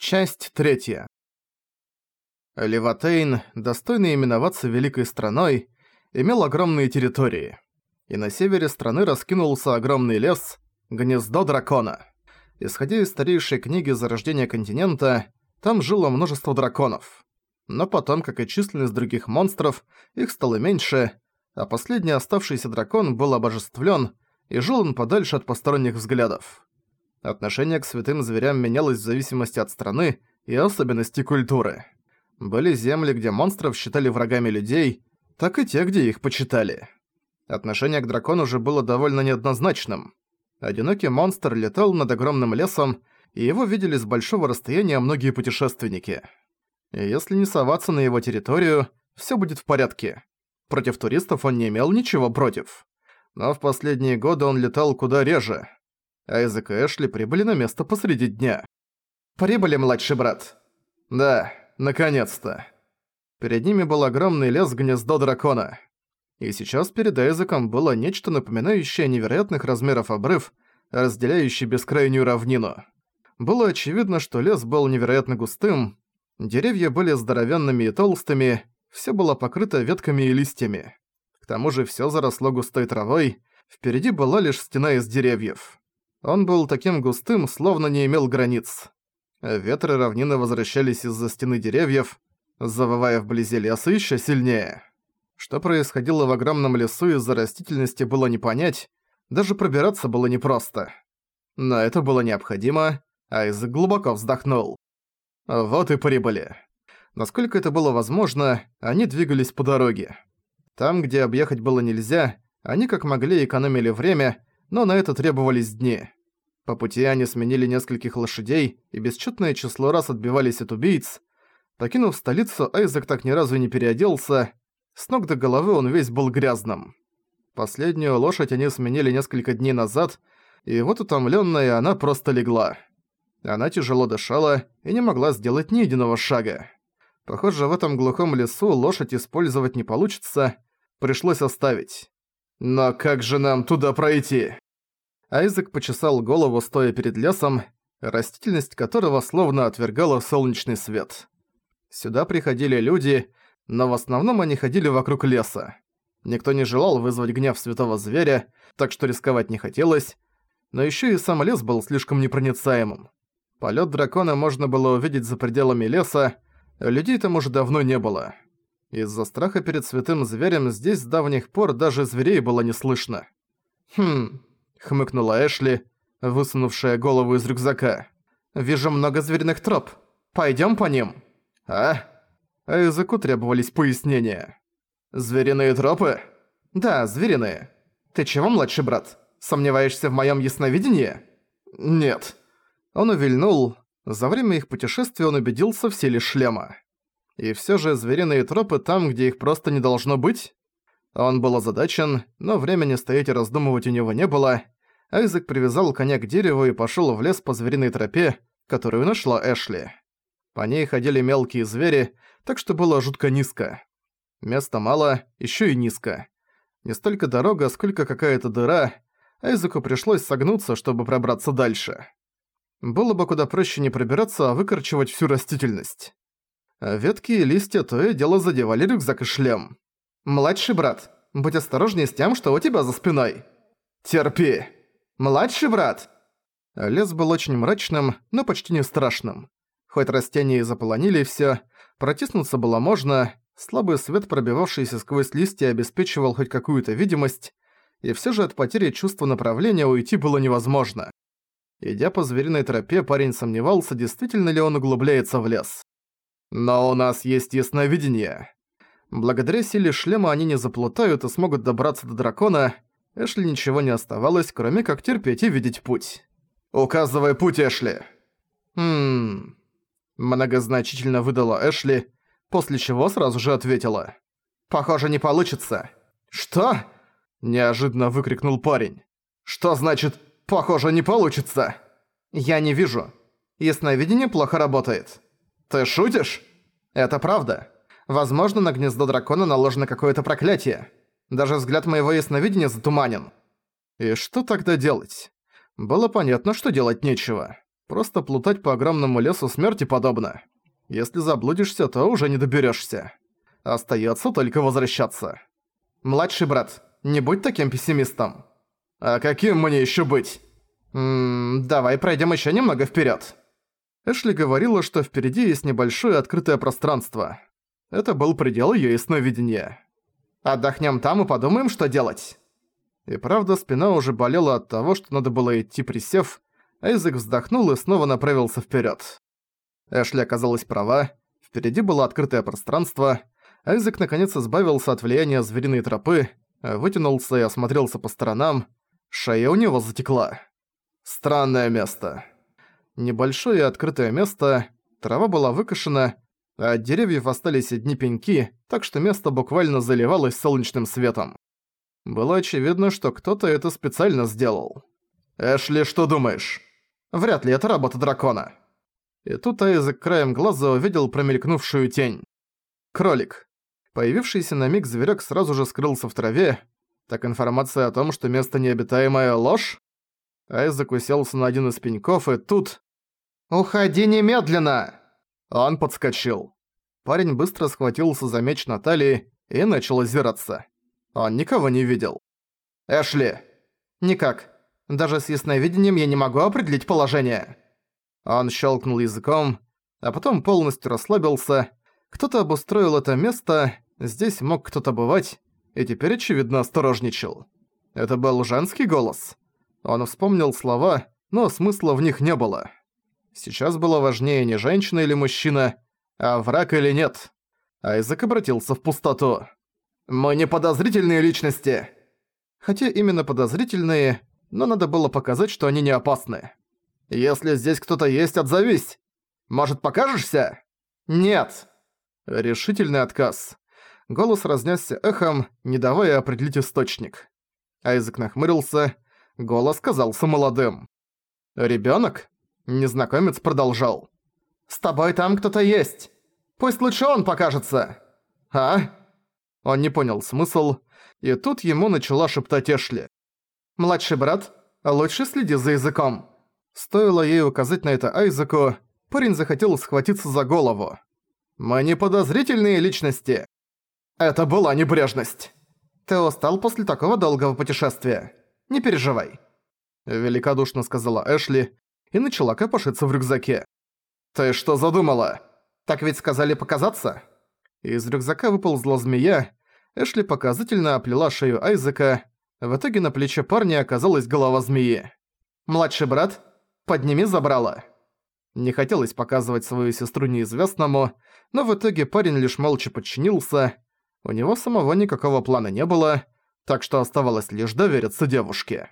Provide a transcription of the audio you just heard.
Часть третья. Леватейн, достойный именоваться великой страной, имел огромные территории. И на севере страны раскинулся огромный лес – Гнездо Дракона. Исходя из старейшей книги «Зарождение континента», там жило множество драконов. Но потом, как и численность других монстров, их стало меньше, а последний оставшийся дракон был обожествлен, и жил он подальше от посторонних взглядов. Отношение к святым зверям менялось в зависимости от страны и особенностей культуры. Были земли, где монстров считали врагами людей, так и те, где их почитали. Отношение к дракону же было довольно неоднозначным. Одинокий монстр летал над огромным лесом, и его видели с большого расстояния многие путешественники. И если не соваться на его территорию, всё будет в порядке. Против туристов он не имел ничего против. Но в последние годы он летал куда реже. Айзек и Эшли прибыли на место посреди дня. «Прибыли, младший брат?» «Да, наконец-то». Перед ними был огромный лес-гнездо дракона. И сейчас перед Айзеком было нечто напоминающее невероятных размеров обрыв, разделяющий бескрайнюю равнину. Было очевидно, что лес был невероятно густым, деревья были здоровенными и толстыми, все было покрыто ветками и листьями. К тому же все заросло густой травой, впереди была лишь стена из деревьев. Он был таким густым, словно не имел границ. Ветры равнины возвращались из-за стены деревьев, завывая вблизи леса еще сильнее. Что происходило в огромном лесу из-за растительности было не понять, даже пробираться было непросто. Но это было необходимо, Айзек глубоко вздохнул. Вот и прибыли. Насколько это было возможно, они двигались по дороге. Там, где объехать было нельзя, они как могли экономили время, но на это требовались дни. По пути они сменили нескольких лошадей и бесчетное число раз отбивались от убийц. Покинув столицу, Айзек так ни разу не переоделся. С ног до головы он весь был грязным. Последнюю лошадь они сменили несколько дней назад, и вот утомлённая она просто легла. Она тяжело дышала и не могла сделать ни единого шага. Похоже, в этом глухом лесу лошадь использовать не получится, пришлось оставить. «Но как же нам туда пройти?» Айзек почесал голову, стоя перед лесом, растительность которого словно отвергала солнечный свет. Сюда приходили люди, но в основном они ходили вокруг леса. Никто не желал вызвать гнев святого зверя, так что рисковать не хотелось, но ещё и сам лес был слишком непроницаемым. Полёт дракона можно было увидеть за пределами леса, людей там уже давно не было. Из-за страха перед святым зверем здесь с давних пор даже зверей было не слышно. «Хм...» — хмыкнула Эшли, высунувшая голову из рюкзака. «Вижу много звериных троп. Пойдём по ним?» «А?» А языку требовались пояснения. «Звериные тропы?» «Да, звериные. Ты чего, младший брат? Сомневаешься в моём ясновидении?» «Нет». Он увильнул. За время их путешествия он убедился в силе шлема. И все же звериные тропы там, где их просто не должно быть? Он был озадачен, но времени стоять и раздумывать у него не было. Айзек привязал коня к дереву и пошёл в лес по звериной тропе, которую нашла Эшли. По ней ходили мелкие звери, так что было жутко низко. Места мало, ещё и низко. Не столько дорога, сколько какая-то дыра. Айзеку пришлось согнуться, чтобы пробраться дальше. Было бы куда проще не пробираться, а выкорчевать всю растительность. А ветки и листья то и дело задевали рюкзак и шлем. «Младший брат, будь осторожней с тем, что у тебя за спиной». «Терпи!» «Младший брат!» Лес был очень мрачным, но почти не страшным. Хоть растения и заполонили всё, протиснуться было можно, слабый свет, пробивавшийся сквозь листья, обеспечивал хоть какую-то видимость, и всё же от потери чувства направления уйти было невозможно. Идя по звериной тропе, парень сомневался, действительно ли он углубляется в лес. Но у нас есть ясновидение. Благодаря силе шлема они не заплутают и смогут добраться до дракона. Эшли ничего не оставалось, кроме как терпеть и видеть путь. «Указывай путь, Эшли!» «Хм...» Многозначительно выдала Эшли, после чего сразу же ответила. «Похоже, не получится». «Что?» Неожиданно выкрикнул парень. «Что значит «похоже, не получится»?» «Я не вижу. Ясновидение плохо работает». «Ты шутишь?» «Это правда. Возможно, на гнездо дракона наложено какое-то проклятие. Даже взгляд моего ясновидения затуманен». И что тогда делать? Было понятно, что делать нечего. Просто плутать по огромному лесу смерти подобно. Если заблудишься, то уже не доберешься. Остается только возвращаться. Младший брат, не будь таким пессимистом. А каким мне еще быть? Ммм, давай пройдем еще немного вперед. Эшли говорила, что впереди есть небольшое открытое пространство. Это был предел её ясновидения. Отдохнем там и подумаем, что делать. И правда, спина уже болела от того, что надо было идти присев, Айзек вздохнул и снова направился вперед. Эшли оказалась права, впереди было открытое пространство, Айзек наконец избавился от влияния звериной тропы, вытянулся и осмотрелся по сторонам, шея у него затекла. Странное место. Небольшое открытое место, трава была выкошена, а от деревьев остались одни пеньки, так что место буквально заливалось солнечным светом. Было очевидно, что кто-то это специально сделал. «Эшли, что думаешь?» «Вряд ли это работа дракона». И тут Айзек краем глаза увидел промелькнувшую тень. Кролик. Появившийся на миг зверек сразу же скрылся в траве. Так информация о том, что место необитаемое ложь? Айзек уселся на один из пеньков, и тут... «Уходи немедленно!» Он подскочил. Парень быстро схватился за меч на талии и начал озираться. Он никого не видел. «Эшли!» «Никак. Даже с ясновидением я не могу определить положение». Он щелкнул языком, а потом полностью расслабился. Кто-то обустроил это место, здесь мог кто-то бывать, и теперь, очевидно, осторожничал. Это был женский голос. Он вспомнил слова, но смысла в них не было. Сейчас было важнее не женщина или мужчина, а враг или нет. Айзек обратился в пустоту. «Мы не подозрительные личности!» Хотя именно подозрительные, но надо было показать, что они не опасны. «Если здесь кто-то есть, отзовись! Может, покажешься?» «Нет!» Решительный отказ. Голос разнесся эхом, не давая определить источник. Айзек нахмурился, голос казался молодым. «Ребёнок?» Незнакомец продолжал. «С тобой там кто-то есть. Пусть лучше он покажется». «А?» Он не понял смысл, и тут ему начала шептать Эшли. «Младший брат, лучше следи за языком». Стоило ей указать на это Айзеку, парень захотел схватиться за голову. «Мы не подозрительные личности». Это была небрежность. «Ты устал после такого долгого путешествия? Не переживай», — великодушно сказала Эшли, и начала копошиться в рюкзаке. «Ты что задумала? Так ведь сказали показаться?» Из рюкзака выползла змея, Эшли показательно оплела шею Айзека, в итоге на плече парня оказалась голова змеи. «Младший брат, подними забрала». Не хотелось показывать свою сестру неизвестному, но в итоге парень лишь молча подчинился. У него самого никакого плана не было, так что оставалось лишь довериться девушке.